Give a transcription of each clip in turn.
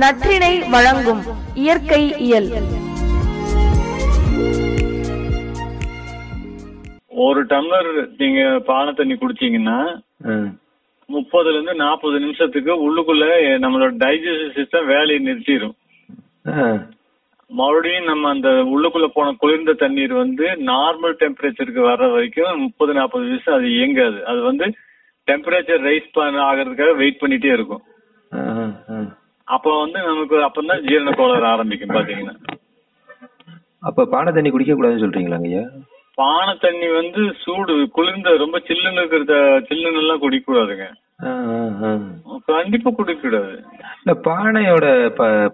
நற்றினை வழங்கும் இயற்கை இயல். ஒரு டம்ளர் நீங்க பானை தண்ணி குடிச்சீங்கன்னா முப்பதுல இருந்து நாற்பது நிமிஷத்துக்கு உள்ளுக்குள்ள நம்மளோட டைஜஸ்டிவ் சிஸ்டம் வேலையை நிறுத்திடும் மறுபடியும் நம்ம அந்த உள்ளுக்குள்ள போன குளிர்ந்த தண்ணீர் வந்து நார்மல் டெம்பரேச்சருக்கு வர்ற வரைக்கும் முப்பது நாற்பது நிமிஷம் அது இயங்காது. அது வந்து டெம்பரேச்சர் ரைஸ் பண்ண ஆகிறதுக்காக வெயிட் பண்ணிட்டே இருக்கும். அப்ப வந்து நமக்கு அப்பதான் ஜீரண கோளாறு ஆரம்பிக்கும் பாத்தீங்கன்னா. அப்ப பானை தண்ணி குடிக்க கூடாதுன்னு சொல்றீங்களாங்க ஐயா பானை தண்ணி வந்து சூடு குளிர்ந்த ரொம்ப சில்லுன்னு இருக்கிறத சில்லுன்னு எல்லாம் குடிக்க கூடாதுங்க. கண்டிப்பா குடிக்க கூடாது இல்ல பானையோட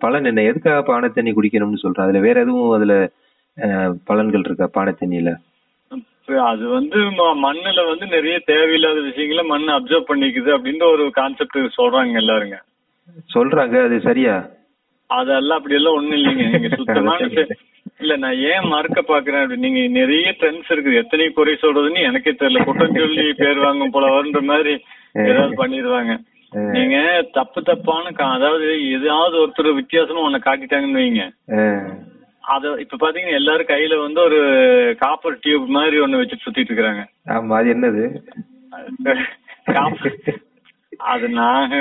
பலன் என்ன? எதுக்காக பானை தண்ணி குடிக்கணும்னு சொல்றேன் அதுல வேற எதுவும் அதுல பலன்கள் இருக்கா பானை தண்ணியில? அது வந்து மண்ணுல வந்து நிறைய தேவையில்லாத விஷயங்களை மண் அப்சர்வ் பண்ணிக்குது அப்படின்ற ஒரு கான்செப்ட் சொல்றாங்க எல்லாருங்க. சொல்றாங்க அது சரியா? அதெல்லாம் அப்படி எல்லாம் ஒண்ணும் இல்லைங்க. நீங்க சுத்தமான இல்ல நான் ஏன் மறுக்க பாக்குறேன் அப்படி நீங்க நிறைய ட்ரெண்ட்ஸ் இருக்குது. எத்தனை குறை சொல்றதுன்னு எனக்கே தெரியல. குற்றம் சொல்லி பேர் வாங்கும் போல வருன்ற மாதிரி ஏதாவது பண்ணிடுவாங்க. நீங்க தப்பு தப்பான அதாவது ஏதாவது ஒருத்தர் வித்தியாசமா உன்னை காட்டிட்டாங்கன்னு வைங்க. அத இப்ப பாத்தீங்கன்னா எல்லாரும் கையில வந்து ஒரு காப்பர் டியூப் மாதிரி ஒண்ணு வச்சு சுத்திட்டு இருக்காங்க ஆமா அது என்னது? காப்பர் அது நாங்க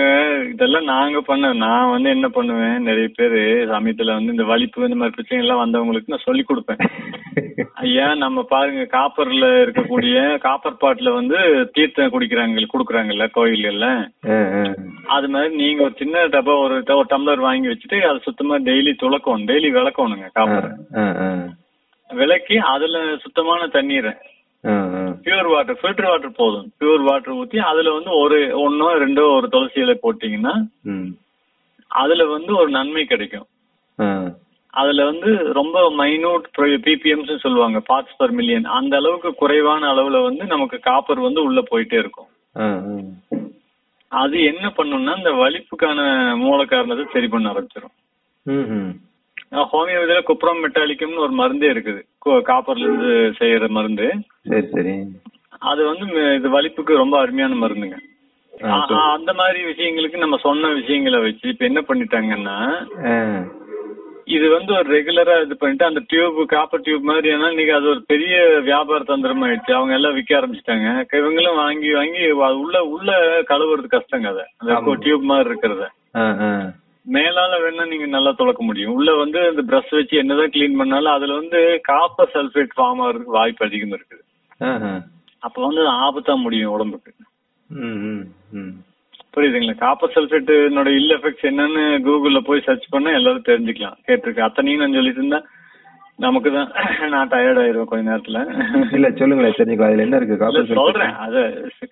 இதெல்லாம் நாங்க பண்ண நான் வந்து என்ன பண்ணுவேன் நிறைய பேரு சமயத்துல வந்து இந்த வலிப்பு இந்த மாதிரி பிரச்சனை எல்லாம் வந்தவங்களுக்கு நான் சொல்லி கொடுப்பேன் ஐயா நம்ம பாருங்க காப்பர்ல இருக்கக்கூடிய காப்பர் பாட்ல வந்து தீர்த்தம் குடிக்கிறாங்க குடுக்குறாங்கல்ல கோயில்கள்ல. அது மாதிரி நீங்க ஒரு சின்ன டப்பா ஒரு டம்ளர் வாங்கி வச்சுட்டு அதை சுத்தமா டெய்லி துளக்கணும் டெய்லி விளக்கணுங்க காப்பர். விளக்கி அதுல சுத்தமான தண்ணீரை. பியூர் வாட்டர் ஃபில்டர் வாட்டர் போதும் பியூர் வாட்டர் ஊத்தி அதுல வந்து ஒரு ஒன்னோ ரெண்டோ ஒரு துளசி இலை போட்டீங்கன்னா. அதுல வந்து ஒரு நன்மை கிடைக்கும். அதுல வந்து ரொம்ப மைனூட் பிபிஎம்ஸ் சொல்லுவாங்க பார்ட்ஸ் பர் மில்லியன் அந்த அளவுக்கு குறைவான அளவுல வந்து நமக்கு காப்பர் வந்து உள்ள போயிட்டே இருக்கும். அது என்ன பண்ணும்னா இந்த வலிப்புக்கான மூல காரணத்தை சரி பண்ண ஆரம்பிச்சிடும். ஹோமியோபதியில குப்ரம் மெட்டாலிக்கம்னு ஒரு மருந்தே இருக்குது. காப்பர்ல இருந்து செய்யற மருந்து. சரி சரி. அது வந்து இது வலிப்புக்கு ரொம்ப அருமையான மருந்துங்க. அந்த மாதிரி விஷயங்களுக்கு நம்ம சொன்ன விஷயங்களை வச்சு இப்ப என்ன பண்ணிட்டாங்கன்னா. இது வந்து ஒரு ரெகுலரா இது பண்ணிட்டு அந்த டியூப் காப்பர் டியூப் மாதிரி ஏன்னா இன்னைக்கு அது ஒரு பெரிய வியாபார தந்திரம் ஆயிடுச்சு. அவங்க எல்லாம் விற்க ஆரம்பிச்சிட்டாங்க. இவங்களும் வாங்கி வாங்கி உள்ள உள்ள கழுவுறது கஷ்டங்க அதை. அந்த. டியூப் மாதிரி இருக்கிறத. மேலால வேணா நீங்க நல்லா துளக்க முடியும். உள்ள வந்து இந்த பிரஷ் வச்சு என்னதான் க்ளீன் பண்ணாலும் அதுல வந்து காப்பர் சல்ஃபேட் ஃபார்ம் ஆகிறதுக்கு வாய்ப்பு அதிகம் இருக்குது. அப்ப வந்து ஆபத்தா முடியும் உடம்புக்கு. புரியுதுங்களா? காப்பர் சல்ஃபேட்டினோட இல் எஃபெக்ட்ஸ் என்னன்னு கூகுள்ல போய் சர்ச் பண்ணா எல்லாரும் தெரிஞ்சுக்கலாம். கேட்டிருக்கேன் அத்தனையும் நான் சொல்லிட்டு இருந்தா நமக்கு தான் நான் டயர்ட் ஆயிருவேன் கொஞ்ச நேரத்துல இல்ல சொல்லுங்களேன் தெரிஞ்சுக்கலாம் அதுல என்ன இருக்கு காப்பர் சொல்றேன் அது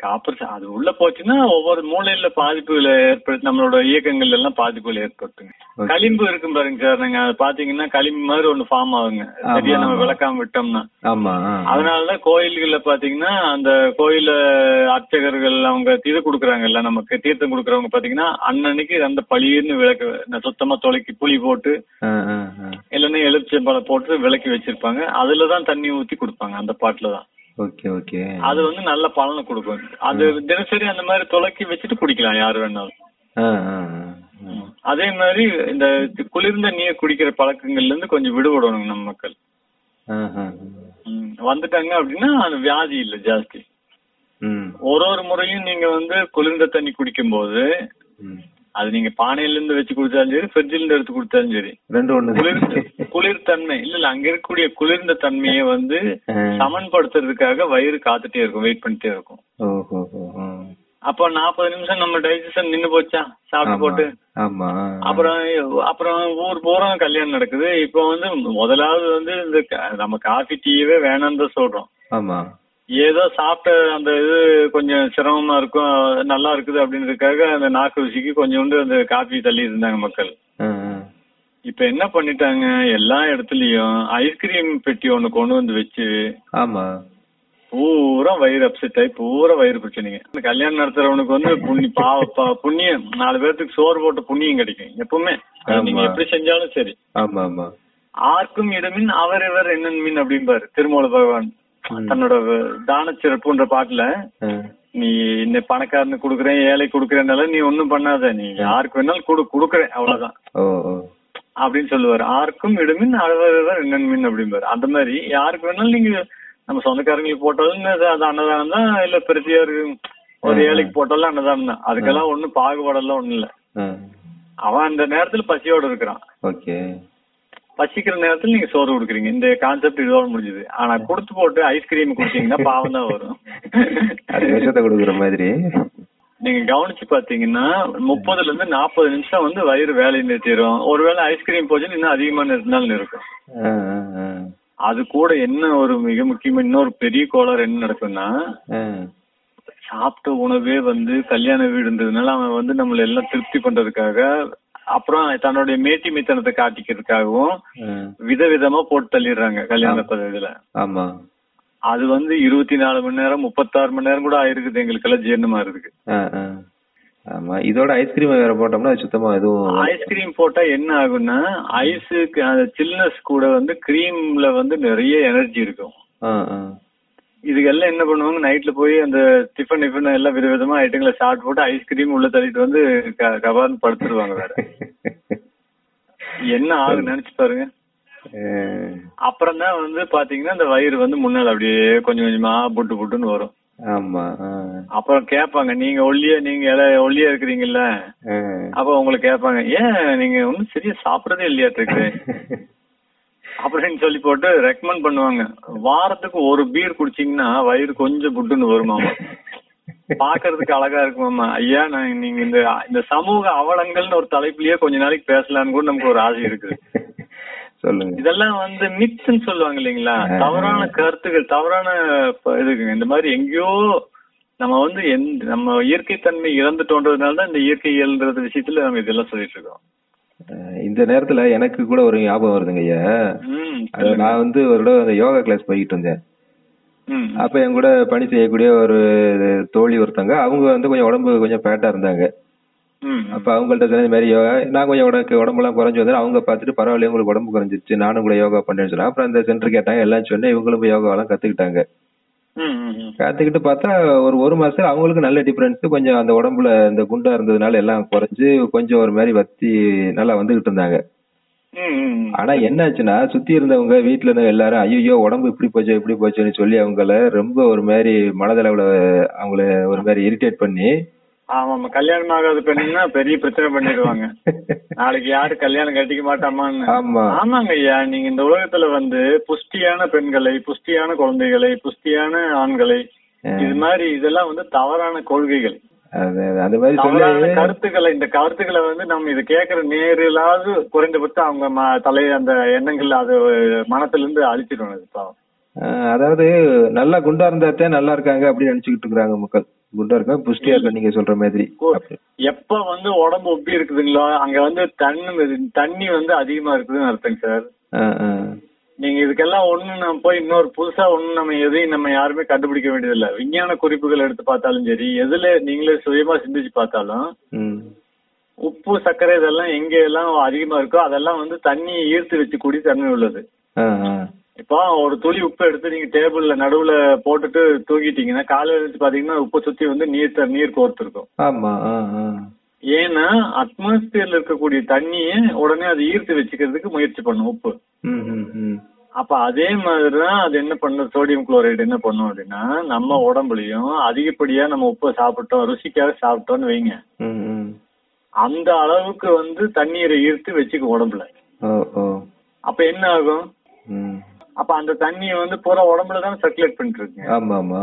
காப்பர் அது உள்ள போச்சுன்னா ஒவ்வொரு மூலையில பாதிப்புகளை ஏற்படுத்தி நம்மளோட இயக்கங்கள் எல்லாம் பாதிப்புகள் ஏற்படுத்துங்க. களிம்பு இருக்கும் பாருங்க சார் நீங்க அது பாத்தீங்கன்னா களிம்பு மாதிரி ஒண்ணு ஃபார்ம் ஆகுங்க சரியா நம்ம. விளக்காம விட்டோம்னா ஆமா. அதனாலதான் கோயில்கள்ல பாத்தீங்கன்னா அந்த கோயில அர்ச்சகர்கள் அவங்க இது குடுக்கறாங்கல்ல நமக்கு தீர்த்தம் குடுக்கறவங்க பாத்தீங்கன்னா அன்னன்னைக்கு அந்த பளிர்னு விளக்கு சுத்தமா தொலைக்கி புளி போட்டு. இல்லைன்னா எலுமிச்சம்பழம் போட்டு விளக்கி வச்சிருப்பாங்க. அதுலதான் தண்ணி ஊத்தி கொடுப்பாங்க அந்த பாட்டுல தான் ஓகே ஓகே. அது வந்து நல்ல பலனை கொடுக்கும். அது தினசரி அந்த மாதிரி துளக்கி வச்சுட்டு குடிக்கலாம் யாரு வேணாலும். அதே மாதிரி இந்த குளிர்ந்த நீர் குடிக்கிற பழக்கங்கள்ல இருந்து கொஞ்சம் விடுபடணும் நம்ம மக்கள். வந்துட்டாங்க அப்படின்னா அது வியாதி இல்ல ஜாஸ்தி. ஒரு ஒரு முறையும் நீங்க வந்து குளிர்ந்த தண்ணி குடிக்கும்போது ம். அது நீங்க பானையில இருந்து வச்சு குடிச்சாலும் சரி ஃப்ரிட்ஜில இருந்து எடுத்து குடிச்சாலும் சரி. ரெண்டு ஒண்ணு குளிர் குளிர்தன்மை. இல்ல இல்ல அங்க இருக்கக்கூடிய குளிர்ந்த தன்மையை வந்து. சமன்படுத்துறதுக்காக வயிறு காத்துட்டே இருக்கும் வெயிட் பண்ணிட்டே இருக்கும். அப்ப நாற்பது நிமிஷம் நம்ம டைஜஷன் நின்னு போச்சா? சாப்பிட்டு போட்டு. அப்புறம் அப்புறம் ஊர் பூரா கல்யாணம் நடக்குது. இப்போ வந்து முதலாவது வந்து இந்த நம்ம காஃபி டீயவே வேணாம்னு தான் சொல்றோம். ஆமா. ஏதோ சாப்பிட்ட அந்த இது கொஞ்சம் சிரமமா இருக்கும் நல்லா இருக்குது அப்படின்றதுக்காக அந்த நாக்கு ருசிக்கு கொஞ்சோண்டு அந்த காஃபி தள்ளி இருந்தாங்க மக்கள். இப்ப என்ன பண்ணிட்டாங்க? எல்லா இடத்துலயும் ஐஸ்கிரீம் பெட்டி ஒண்ணு கொண்டு வந்து வச்சு ஆமா. பூரா வயிறு அப்செட் ஆகி பூரா வயிறு பிரச்சனைங்க. இந்த கல்யாணம் நடத்துறவனுக்கு வந்து புண்ணி பாவ பா- புண்ணியம் நாலு பேர்த்துக்கு சோறு போட்டு புண்ணியம் கிடைக்கும் எப்பவுமே. நீங்க. எப்படி செஞ்சாலும் சரி. ஆமா ஆமா. ஆர்க்கும் இடமின் அவர் இவர் என்னன் மீன் அப்படிம்பாரு திருமூல பகவான். தன்னோட தான சிறப்புன்ற பாட்டுல நீ இந்த பணக்காரனுக்கு கொடுக்குறேன் ஏழை கொடுக்குறேன்னால நீ ஒண்ணும் பண்ணாத. நீ யாருக்கு வேணாலும் கொடு கொடுக்குறேன் அவ்வளவுதான். அப்படின்னு சொல்லுவாரு. ஆர்க்கும் இடுமின் அளவதுதான் ரெண்டு மீன் அப்படிம்பாரு. அந்த மாதிரி யாருக்கு வேணாலும் நீங்க நம்ம சொந்தக்காரங்களுக்கு போட்டாலும் அது அன்னதானம் தான் இல்ல பெருசியாரு ஒரு ஏழைக்கு போட்டாலும் அன்னதானம் தான். அதுக்கெல்லாம் ஒண்ணும் பாகுபாடெல்லாம் ஒண்ணும் இல்ல. அவன் அந்த நேரத்துல பசியோட இருக்கிறான். ஓகே. பசிக்கிற நேரத்துல நீங்க சோறு கொடுக்குறீங்க. இந்த கான்செப்ட் இதோட முடிஞ்சது. ஆனா கொடுத்து போட்டு ஐஸ்கிரீம் கொடுத்தீங்கன்னா பாவம் தான் வரும். அது விஷத்தை கொடுக்குற மாதிரி. நீங்க கவனிச்சு பாத்தீங்கன்னா முப்பதுல இருந்து நாற்பது நிமிஷம் வந்து வயிறு வேலையை நிறுத்திடும் ஒருவேளை ஐஸ்கிரீம் போச்சுன்னு இன்னும் அதிகமா நிறுத்தினாலும் இருக்கும். அது கூட என்ன ஒரு மிக முக்கியமா இன்னொரு பெரிய கோளாறு என்ன நடக்கும்னா. சாப்பிட்ட உணவே வந்து கல்யாண வீடுன்றதுனால அவன் வந்து நம்மள எல்லாம் திருப்தி பண்றதுக்காக அப்புறம் தன்னுடைய மேட்டி மித்தனத்தை காட்டிக்கிறதுக்காகவும். விதவிதமா போட்டு தள்ளிடுறாங்க கல்யாண பதவியில ஆமா. அது வந்து இருபத்தி நாலு மணி நேரம் முப்பத்தாறு மணி நேரம் கூட ஆயிருக்குது. எங்களுக்கு எல்லாம் ஜீரணமா ஆ. ஆமா. இதோட ஐஸ்கிரீம் வேற போட்டோம்னா சுத்தமா எதுவும் ஐஸ்கிரீம் போட்டா என்ன ஆகும்னா ஐஸுக்கு அந்த சில்னஸ் கூட வந்து கிரீம்ல வந்து நிறைய எனர்ஜி இருக்கும். இதுக்கெல்லாம் என்ன பண்ணுவாங்க? நைட்ல போய் அந்த டிஃபன் டிஃபன் எல்லாம் விதவிதமா ஐட்டங்களை சாப்பிட்டு போட்டு ஐஸ்கிரீம் உள்ள தள்ளிட்டு வந்து கபார்னு படுத்துருவாங்க வேற. என்ன ஆகுன்னு நினைச்சு பாருங்க. அப்புறம் தான் வந்து பாத்தீங்கன்னா அந்த வயிறு வந்து முன்னால அப்படியே கொஞ்சம் கொஞ்சமா புட்டு புட்டுன்னு வரும். ஆமா. அப்புறம் கேட்பாங்க நீங்க ஒல்லியா நீங்க ஒல்லியா இருக்கிறீங்கல்ல. அப்ப உங்களை கேட்பாங்க ஏன் நீங்க ஒன்னும் சரியா சாப்பிடறதே இல்லையாட்டு இருக்கு அப்படின்னு சொல்லி போட்டு ரெக்கமெண்ட் பண்ணுவாங்க. வாரத்துக்கு ஒரு பீர் குடிச்சீங்கன்னா வயிறு கொஞ்சம் புட்டுன்னு வருமாமா பாக்குறதுக்கு அழகா இருக்குமாமா ஐயா நான் நீங்க இந்த இந்த சமூக அவலங்கள்னு ஒரு தலைப்புலயே கொஞ்ச நாளைக்கு பேசலாம்னு கூட நமக்கு ஒரு ஆசை இருக்குது சொல்லுங்க. இதெல்லாம் வந்து மித்துன்னு சொல்லுவாங்க இல்லைங்களா? தவறான கருத்துக்கள் தவறான இதுங்க இந்த மாதிரி எங்கேயோ நம்ம வந்து எந்த நம்ம இயற்கை தன்மை இழந்துட்டோன்றதுனால தான் இந்த இயற்கை இயல்ன்றது விஷயத்துல நம்ம இதெல்லாம் சொல்லிட்டு இருக்கோம். இந்த நேரத்துல எனக்கு கூட ஒரு ஞாபகம் வருதுங்க ஐயா. நான் வந்து ஒரு தடவை அந்த யோகா கிளாஸ் போயிட்டு இருந்தேன் அப்ப என் கூட பணி செய்யக்கூடிய ஒரு தோழி ஒருத்தங்க அவங்க வந்து கொஞ்சம் உடம்பு கொஞ்சம் ஃபேட்டா இருந்தாங்க. அப்ப அவங்கள்ட்ட சொன்ன இந்த மாதிரி யோகா நான் கொஞ்சம் உடம்பு உடம்பெல்லாம் குறைஞ்சு வந்தேன். அவங்க பார்த்துட்டு பரவாயில்ல உங்களுக்கு உடம்பு குறைஞ்சிருச்சு நானும் கூட யோகா பண்ணேன்னு சொன்னேன். அப்புறம் அந்த சென்டர் கேட்டாங்க எல்லாம் சொன்னேன் இவங்களும் யோகாவெல்லாம் கத்துக்கிட்டாங்க. கத்துக்கிட்டு பார்த்தா ஒரு ஒரு மாசம் அவங்களுக்கு நல்ல டிஃபரன்ஸ் கொஞ்சம் அந்த உடம்புல இந்த குண்டா இருந்ததுனால எல்லாம் குறைஞ்சு கொஞ்சம் ஒரு மாதிரி வத்தி நல்லா வந்துகிட்டு இருந்தாங்க. ஆனா என்னாச்சுன்னா சுத்தி இருந்தவங்க வீட்டுல இருந்தவங்க எல்லாரும் ஐயோ உடம்பு இப்படி போச்சு இப்படி போச்சுன்னு சொல்லி அவங்கள ரொம்ப ஒரு மாதிரி மனதளவுல அவங்கள ஒரு மாதிரி இரிட்டேட் பண்ணி ஆமாமா கல்யாணம் ஆகாத பெண்ணுன்னா பெரிய பிரச்சனை பண்ணிடுவாங்க. நாளைக்கு யாரு கல்யாணம் கட்டிக்க மாட்டாமான்னு. ஆமா. ஆமாங்க ஐயா. நீங்க இந்த உலகத்துல வந்து புஷ்டியான பெண்களை புஷ்டியான குழந்தைகளை புஷ்டியான ஆண்களை இது மாதிரி இதெல்லாம் வந்து தவறான கொள்கைகள். அது மாதிரி சொல்லி. கருத்துக்களை இந்த கருத்துக்களை வந்து நம்ம இதை கேட்கிற நேரிலாவது குறைந்தபட்சம் அவங்க தலை அந்த எண்ணங்கள் அது மனத்துல இருந்து ஆஹ் அதாவது நல்லா குண்டா இருந்தாத்தே நல்லா இருக்காங்க அப்படின்னு நினைச்சுக்கிட்டு இருக்காங்க மக்கள். குண்டா இருக்காங்க புஷ்டியா இருக்க நீங்க சொல்ற மாதிரி. எப்ப வந்து உடம்பு ஒப்பி இருக்குதுங்களோ அங்க வந்து தண்ணி தண்ணி வந்து அதிகமா இருக்குதுன்னு அர்த்தங்க சார். நீங்க இதுக்கெல்லாம் ஒண்ணு நம்ம போய் இன்னொரு புதுசா ஒண்ணு நம்ம எதையும் நம்ம யாருமே கண்டுபிடிக்க வேண்டியதில்ல. விஞ்ஞான குறிப்புகள் எடுத்து பார்த்தாலும் சரி எதுல நீங்களே சுயமா சிந்திச்சு பார்த்தாலும். உப்பு சர்க்கரை இதெல்லாம் எங்க எல்லாம் அதிகமா இருக்கோ அதெல்லாம் வந்து தண்ணியை ஈர்த்து வச்சு கூடிய தன்மை உள்ளது. இப்போ ஒரு துளி உப்பு எடுத்து நீங்க டேபிள்ல நடுவுல போட்டுட்டு தூங்கிட்டீங்கன்னா காலையில எழுந்து பாத்தீங்கன்னா உப்பு சுத்தி வந்து நீர் நீர் கோர்த்திருக்கும். ஆமா ஏன்னா அட்மாஸ்பியர்ல இருக்கக்கூடிய தண்ணியை உடனே அது ஈர்த்து வச்சுக்கிறதுக்கு முயற்சி பண்ணும் உப்பு. அப்ப அதே மாதிரிதான் அது என்ன பண்ணும் சோடியம் குளோரைடு என்ன பண்ணும் அப்படின்னா நம்ம உடம்புலயும் அதிகப்படியா நம்ம உப்பை சாப்பிட்டோம் ருசிக்காக சாப்பிட்டோம்னு வைங்க. அந்த அளவுக்கு வந்து தண்ணீரை ஈர்த்து வச்சுக்கும் உடம்புல. அப்ப என்ன ஆகும்? அப்ப அந்த தண்ணியை வந்து பூரா உடம்புல தான் சர்க்குலேட் பண்ணிட்டு இருக்குங்க ஆமா ஆமா.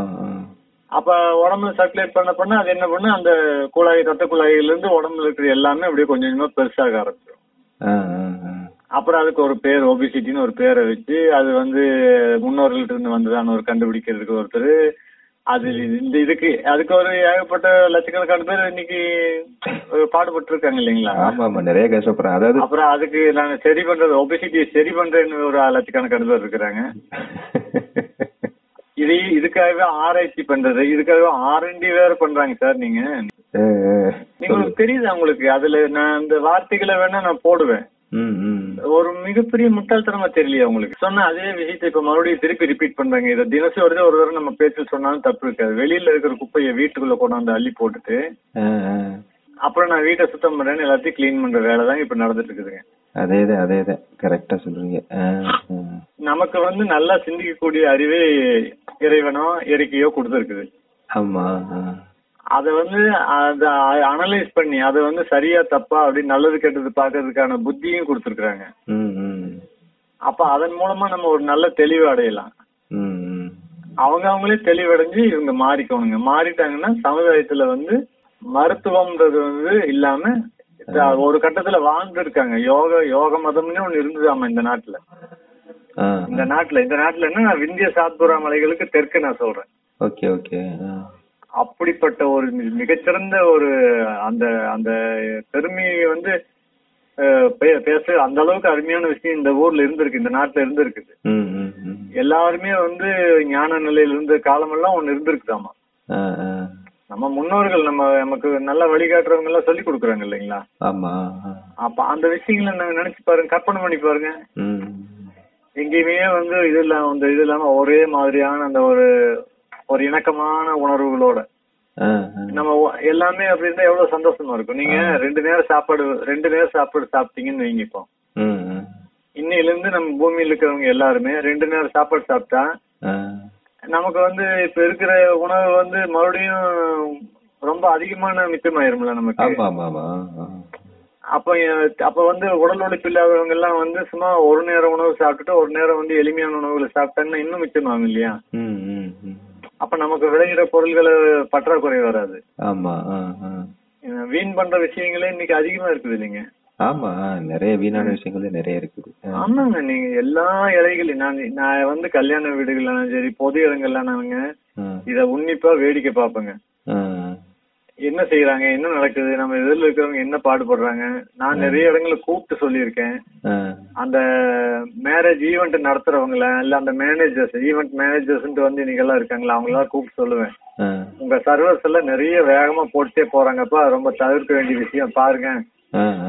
அப்ப உடம்புல சர்க்குலேட் பண்ண பண்ண அது என்ன பண்ணு அந்த குழாய் ரத்த குழாயில இருந்து உடம்புல இருக்கிற எல்லாமே அப்படியே கொஞ்சம் கொஞ்சமா பெருசாக ஆரம்பிச்சிடும். அப்புறம் அதுக்கு ஒரு பேர் ஒபிசிட்டின்னு ஒரு பேரை வச்சு அது வந்து முன்னோர்கள்ட்ட இருந்து வந்ததான்னு ஒரு கண்டுபிடிக்கிறதுக்கு ஒருத்தர் அது இந்த இதுக்கு அதுக்கு ஒரு ஏகப்பட்ட லட்சக்கணக்கான பேர் இன்னைக்கு பாடுபட்டு இருக்காங்க இல்லைங்களா? ஆமா ஆமா நிறைய கஷ்டப்படுறேன் அதாவது அப்புறம் அதுக்கு நாங்க சரி பண்றது ஒபிசிட்டியை சரி பண்றேன்னு ஒரு லட்சக்கணக்கான பேர் இருக்கிறாங்க. இது இதுக்காகவே ஆராய்ச்சி பண்றது இதுக்காகவே ஆர்என்டி வேற பண்றாங்க சார் நீங்க. நீங்களுக்கு தெரியுது உங்களுக்கு? அதுல நான் அந்த வார்த்தைகளை வேணா நான் போடுவேன். ஒரு மிகப்பெரிய முட்டாள்தனமா தெரியலையா உங்களுக்கு. சொன்ன அதே விஷயத்தை இப்ப மறுபடியும் திருப்பி ரிப்பீட் பண்றாங்க. இதை தினசரி ஒரு ஒரு தடவை நம்ம பேச்சு சொன்னாலும் தப்பு இருக்காது. வெளியில இருக்கிற குப்பையை வீட்டுக்குள்ள கொண்டாந்து அள்ளி போட்டுட்டு. அப்புறம் நான் வீட்டை சுத்தம் பண்றேன்னு எல்லாத்தையும் க்ளீன் பண்ற வேலை தான் இப்ப நடந்துட்டு இருக்குதுங்க அதேதான் அதேதான் கரெக்டா சொல்றீங்க. நமக்கு வந்து நல்லா சிந்திக்கக்கூடிய அறிவே இறைவனோ இயற்கையோ கொடுத்துருக்குது. ஆமா. அத வந்து அத அனலைஸ் பண்ணி அதை வந்து சரியா தப்பா அப்படி நல்லது கெட்டது பாக்குறதுக்கான புத்தியும் கொடுத்துருக்காங்க. அப்ப அதன் மூலமா நம்ம ஒரு நல்ல தெளிவு அடையலாம். அவங்க அவங்களே தெளிவடைஞ்சு இவங்க மாறிக்கணுங்க. மாறிட்டாங்கன்னா சமுதாயத்துல வந்து மருத்துவம்ன்றது வந்து இல்லாம ஒரு கட்டத்துல வாழ்ந்து இருக்காங்க யோக யோக மதம்னு ஒண்ணு இருந்ததாமா இந்த நாட்டுல? இந்த நாட்டுல இந்த நாட்டுல என்ன விந்திய சாத்புரா மலைகளுக்கு தெற்கு நான் சொல்றேன். Okay okay. அப்படிப்பட்ட ஒரு மிகச்சிறந்த ஒரு அந்த அந்த பெருமையை வந்து பேச அந்த அளவுக்கு அருமையான விஷயம் இந்த ஊர்ல இருந்திருக்கு இந்த நாட்டுல இருந்திருக்குது. எல்லாருமே வந்து ஞான நிலையில இருந்த காலமெல்லாம் ஒண்ணு இருந்திருக்குதாமா. நம்ம முன்னோர்கள் நம்ம நமக்கு நல்ல வழிகாட்டுறவங்க எல்லாம் சொல்லி கொடுக்குறாங்க இல்லைங்களா ஆமா. அப்ப அந்த விஷயங்களை நாங்க நினைச்சு பாருங்க கற்பனை பண்ணி பாருங்க. எங்கேயுமே வந்து இது இல்லாம இந்த இது இல்லாம ஒரே மாதிரியான அந்த ஒரு ஒரு இணக்கமான உணர்வுகளோட. நம்ம எல்லாமே அப்படி இருந்தா எவ்வளவு சந்தோஷமா இருக்கும் நீங்க ரெண்டு நேரம் சாப்பாடு ரெண்டு நேரம் சாப்பாடு சாப்பிட்டீங்கன்னு வைங்க இப்போ. இன்னையில இருந்து நம்ம பூமியில இருக்கிறவங்க எல்லாருமே ரெண்டு நேரம் சாப்பாடு சாப்பிட்டா. நமக்கு வந்து இப்ப இருக்கிற உணவு வந்து மறுபடியும் ரொம்ப அதிகமான மிச்சமாயிரும்ல நமக்கு. அப்ப அப்ப வந்து உடல் உழைப்பு இல்லாதவங்க எல்லாம் வந்து சும்மா ஒரு நேரம் உணவு சாப்பிட்டுட்டு ஒரு நேரம் வந்து எளிமையான உணவுகளை சாப்பிட்டாங்கன்னா இன்னும் மிச்சமாகும் இல்லையா. அப்ப நமக்கு விளையிற பொருள்களை பற்றாக்குறை வராது ஆமா வீண் பண்ற விஷயங்களே இன்னைக்கு அதிகமா இருக்குது இல்லைங்க ஆமா நிறைய வீணான விஷயங்கள் நிறைய இருக்குது. ஆமாங்க நீங்க எல்லா இலைகளையும் நான் நான் வந்து கல்யாண வீடுகள்லாம் சரி பொது இடங்கள்லாம் நானுங்க. இத உன்னிப்பா வேடிக்கை பார்ப்பேங்க ஆ. என்ன செய்யறாங்க என்ன நடக்குது? நம்ம எதிரில் இருக்கிறவங்க என்ன பாடுபடுறாங்க? நான் நிறைய இடங்களை கூப்பிட்டு சொல்லியிருக்கேன். அந்த மேரேஜ் ஈவெண்ட் நடத்துறவங்கள இல்ல அந்த மேனேஜர்ஸ் ஈவெண்ட் மேனேஜர்ஸ் வந்து இன்னைக்கு எல்லாம் இருக்காங்களா? அவங்க எல்லாம் கூப்பிட்டு சொல்லுவேன். உங்க சர்வர்ஸ் எல்லாம் நிறைய வேகமா போட்டுட்டே போறாங்கப்பா. ரொம்ப தவிர்க்க வேண்டிய விஷயம். பாருங்க.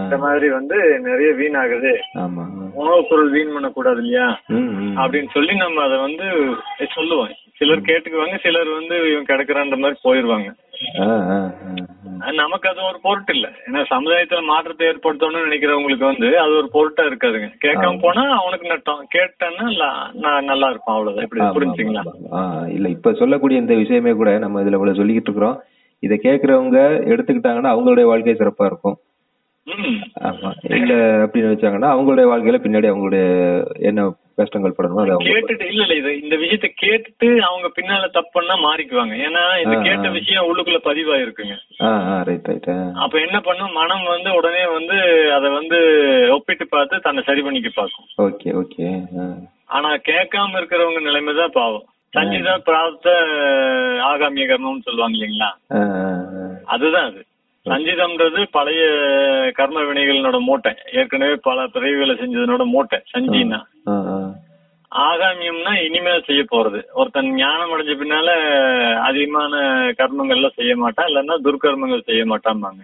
இந்த மாதிரி வந்து நிறைய வீணாகுது. ஆமா ஆ. உணவுப் பொருள் வீண் பண்ணக்கூடாது இல்லையா. அப்படின்னு சொல்லி நம்ம அதை வந்து சொல்லுவோம். சிலர் கேட்டுக்குவாங்க. சிலர் வந்து இவன் கிடக்குறான்ற மாதிரி போயிருவாங்க. நமக்கு அது ஒரு பொருட்டு இல்ல. ஏன்னா சமுதாயத்துல மாற்றத்தை ஏற்படுத்தணும்னு நினைக்கிறவங்களுக்கு வந்து அது ஒரு பொருட்டா இருக்காதுங்க. கேட்காம போனா அவனுக்கு நட்டம். கேட்டான்னா நான் நல்லா இருப்பான் அவ்வளவுதான். இப்படி புரிஞ்சுங்களா? இல்ல இப்ப சொல்லக்கூடிய இந்த விஷயமே கூட நம்ம இதுல இவ்வளவு சொல்லிக்கிட்டு இருக்கிறோம். இத கேக்குறவங்க எடுத்துக்கிட்டாங்கன்னா அவங்களுடைய வாழ்க்கை சிறப்பா இருக்கும். ஆமா. இல்ல அப்படின்னு வச்சாங்கன்னா அவங்களுடைய வாழ்க்கையில பின்னாடி அவங்களுடைய என்ன கஷ்டங்கள் படணுமோ அது கேட்டுட்டு இல்ல இல்ல இது இந்த விஷயத்த கேட்டுட்டு அவங்க பின்னால தப்புன்னா மாறிக்குவாங்க. ஏன்னா இந்த கேட்ட. விஷயம் உள்ளுக்குள்ள பதிவாயிருக்குங்க. ரைட் ரைட் அப்ப என்ன பண்ணும்? மனம் வந்து உடனே வந்து அத வந்து ஒப்பிட்டு பார்த்து தன்னை சரி பண்ணிக்க பார்க்கும். ஓகே ஓகே ஆனா கேட்காம இருக்கிறவங்க நிலைமை தான் பாவம். சஞ்சிதா பிராப்த ஆகாமிய கர்மம்னு சொல்லுவாங்க இல்லைங்களா? அதுதான் அது. சஞ்சிதம்ன்றது பழைய கர்ம வினைகளோட மூட்டை. ஏற்கனவே பல பிறவிகளை செஞ்சதனோட மூட்டை சஞ்சின்னா. ஆகாமியம்னா இனிமேல் செய்ய போறது. ஒருத்தன் ஞானம் அடைஞ்ச பின்னால அதிகமான கர்மங்கள்லாம் செய்ய மாட்டான் இல்லைன்னா துர்கர்மங்கள் செய்ய மாட்டான்பாங்க.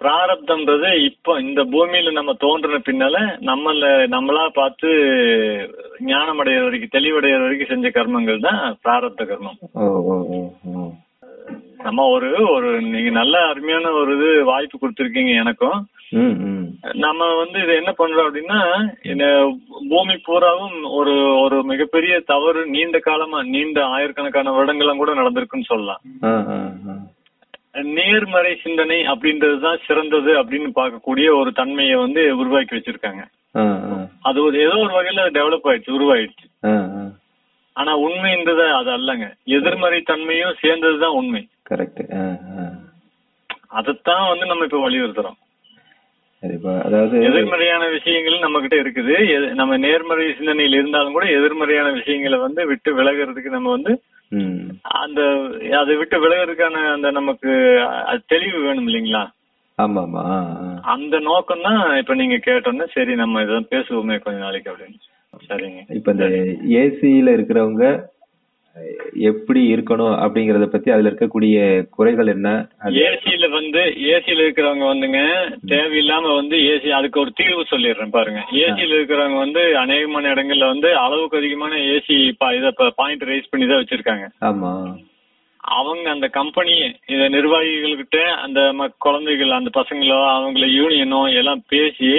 பிராரப்தம்ன்றது இப்போ இந்த பூமியில நம்ம தோன்றின பின்னால நம்மள நம்மளா பார்த்து ஞானம் அடைகிற வரைக்கும் தெளிவடைகிற வரைக்கும் செஞ்ச கர்மங்கள் தான் பிராரப்த கர்மம். நம்ம ஒரு ஒரு நீங்க நல்ல அருமையான ஒரு இது வாய்ப்பு கொடுத்துருக்கீங்க எனக்கும். நம்ம வந்து இதை என்ன பண்றோம் அப்படின்னா இந்த பூமி பூராவும் ஒரு ஒரு மிகப்பெரிய தவறு நீண்ட காலமா நீண்ட ஆயிரக்கணக்கான வருடங்கள்லாம் கூட நடந்திருக்குன்னு சொல்லலாம். நேர்மறை சிந்தனை அப்படின்றதுதான் சிறந்தது அப்படின்னு பார்க்கக்கூடிய ஒரு தன்மையை வந்து உருவாக்கி வச்சிருக்காங்க. அது ஒரு ஏதோ ஒரு வகையில டெவலப் ஆயிடுச்சு உருவாயிடுச்சு. ஆனா உண்மைன்றது அது அல்லங்க. எதிர்மறை தன்மையும் சேர்ந்ததுதான் உண்மை. கரெக்ட் அதைத்தான் வந்து நம்ம இப்ப வலியுறுத்துறோம். அதாவது எதிர்மறையான விஷயங்கள் நம்ம கிட்ட இருக்குது நம்ம நேர்மறை சிந்தனையில் இருந்தாலும் கூட எதிர்மறையான விஷயங்களை வந்து விட்டு விலகிறதுக்கு நம்ம வந்து அந்த அதை விட்டு விலகிறதுக்கான அந்த நமக்கு தெளிவு வேணும் இல்லைங்களா? ஆமா ஆமா ஆ ஆ. அந்த நோக்கம் தான் இப்ப நீங்க கேட்டோன்னே சரி நம்ம இதான் பேசுவோமே கொஞ்ச நாளைக்கு அப்படின்னு. சரிங்க. இப்ப இந்த ஏசியில இருக்கிறவங்க எப்படி இருக்கணும் அப்படிங்கறத பத்தி அதுல இருக்கக்கூடிய குறைகள் என்ன? ஏசியில வந்து ஏசில இருக்கிறவங்க வந்துங்க தேவையில்லாம வந்து ஏசி அதுக்கு ஒரு தீர்வு சொல்லிடுறேன் பாருங்க. ஏசில இருக்கிறவங்க வந்து அநேகமான இடங்கள்ல வந்து அளவுக்கு அதிகமான ஏசி இத பாயிண்ட் ரைஸ் பண்ணி தான் வச்சிருக்காங்க. ஆமா. அவங்க அந்த கம்பெனி இத நிர்வாகிகள்கிட்ட அந்த குழந்தைகள் அந்த பசங்களோ அவங்கள யூனியனோ எல்லாம் பேசி.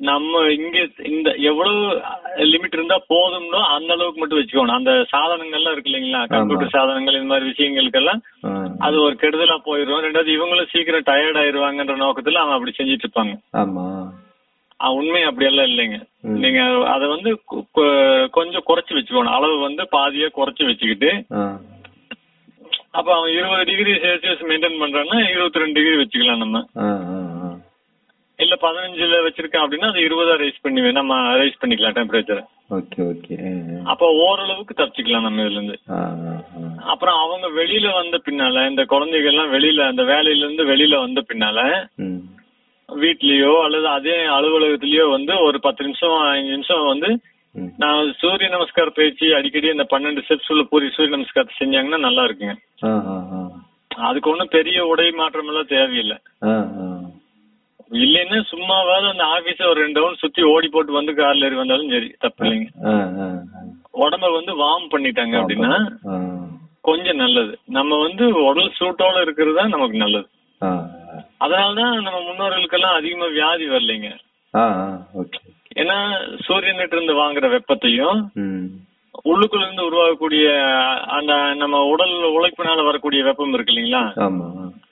நம்ம இங்க இந்த எவ்வளவு லிமிட் இருந்தா போதும்னோ அந்த அளவுக்கு மட்டும் வச்சுக்கணும். அந்த சாதனங்கள்லாம் இருக்கு இல்லைங்களா? கம்ப்யூட்டர் சாதனங்கள் இந்த மாதிரி விஷயங்களுக்கெல்லாம். அது ஒரு கெடுதலா போயிடும் ரெண்டாவது இவங்களும் சீக்கிரம் டயர்ட் ஆயிருவாங்கன்ற நோக்கத்துல அவன் அப்படி செஞ்சுட்டு இருப்பாங்க உண்மை அப்படியெல்லாம் இல்லைங்க. நீங்க அதை வந்து கொஞ்சம் குறைச்சு வச்சுக்கணும். அளவு வந்து பாதியா குறைச்சு வச்சுக்கிட்டு. அப்ப அவன் இருபது டிகிரி செல்சியஸ் மெயின்டைன் பண்றான்னா இருபத்தி ரெண்டு டிகிரி வச்சுக்கலாம் நம்ம. இல்ல பதினஞ்சுல வச்சிருக்கான் அப்படின்னா அது இருபதா ரைஸ் பண்ணி நம்ம ரைஸ் பண்ணிக்கலாம் டெம்பரேச்சர் ஓகே ஓகே அப்ப ஓரளவுக்கு தப்பிச்சுக்கலாம் நம்ம இதுல இருந்து. அப்புறம் அவங்க வெளியில வந்த பின்னால இந்த குழந்தைகள் எல்லாம் வெளியில அந்த வேலையில இருந்து வெளியில வந்த பின்னால. வீட்லயோ அல்லது அதே அலுவலகத்திலயோ வந்து ஒரு பத்து நிமிஷம் அஞ்சு நிமிஷம் வந்து. நான் சூரிய நமஸ்கார பயிற்சி அடிக்கடி இந்த பன்னெண்டு ஸ்டெப்ஸ் உள்ள பூரி சூரிய நமஸ்காரத்தை செஞ்சாங்கன்னா நல்லா இருக்குங்க. அதுக்கு ஒன்றும் பெரிய உடை மாற்றம் எல்லாம் தேவையில்லை. இல்லைன்னா சும்மாவாவது அந்த ஆபீஸ ஒரு ரெண்டு ரவுண்ட் சுத்தி ஓடி போட்டு வந்து கார்ல ஏறி வந்தாலும் சரி தப்பு இல்லைங்க. உடம்ப வந்து வார்ம் பண்ணிட்டாங்க அப்படின்னா. கொஞ்சம் நல்லது. நம்ம வந்து உடல் சூட்டோட இருக்கிறது தான் நமக்கு நல்லது. அதனாலதான் நம்ம முன்னோர்களுக்கெல்லாம் அதிகமா வியாதி வரலைங்க. ஏன்னா சூரியன்கிட்ட இருந்து வாங்குற வெப்பத்தையும். உள்ளுக்குள்ள இருந்து உருவாகக்கூடிய அந்த நம்ம உடல் உழைப்பினால வரக்கூடிய வெப்பம் இருக்கு இல்லைங்களா?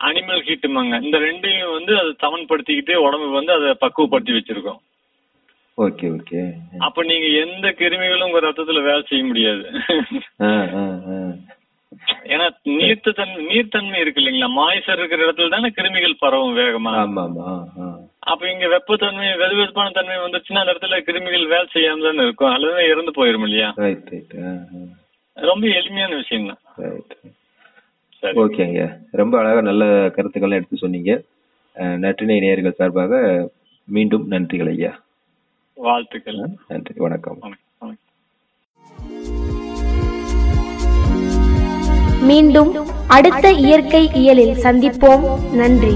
அனிமல் ஹீட்டுமாங்க இந்த ரெண்டையும் வந்து அது சமன்படுத்திக்கிட்டு உடம்பு வந்து அதை பக்குவப்படுத்தி வச்சிருக்கோம். Okay okay. அப்ப நீங்க எந்த கிருமிகளும் உங்க ரத்தத்துல வேலை செய்ய முடியாது. ஏன்னா நீர்த்த தன்மை நீர்த்தன்மை இருக்கு இல்லைங்களா? மாய்ச்சர் இருக்கிற இடத்துல தானே கிருமிகள் பரவும் வேகமா. அப்ப இங்க வெப்பத்தன்மை வெது வெதுப்பான தன்மை வந்துச்சுன்னா அந்த இடத்துல கிருமிகள் வேலை செய்யாம தானே இருக்கும். அல்லது இறந்து போயிரும் இல்லையா. ரொம்ப எளிமையான விஷயம் தான் ஓகேங்க ரொம்ப அழகா நல்ல கருத்துக்கள்லாம் எடுத்து சொன்னீங்க. நற்றினை நேயர்கள் சார்பாக மீண்டும் நன்றிகள் ஐயா. வாழ்த்துக்கள். நன்றி. வணக்கம். மீண்டும் அடுத்த இயற்கை இயலில் சந்திப்போம். நன்றி.